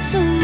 诉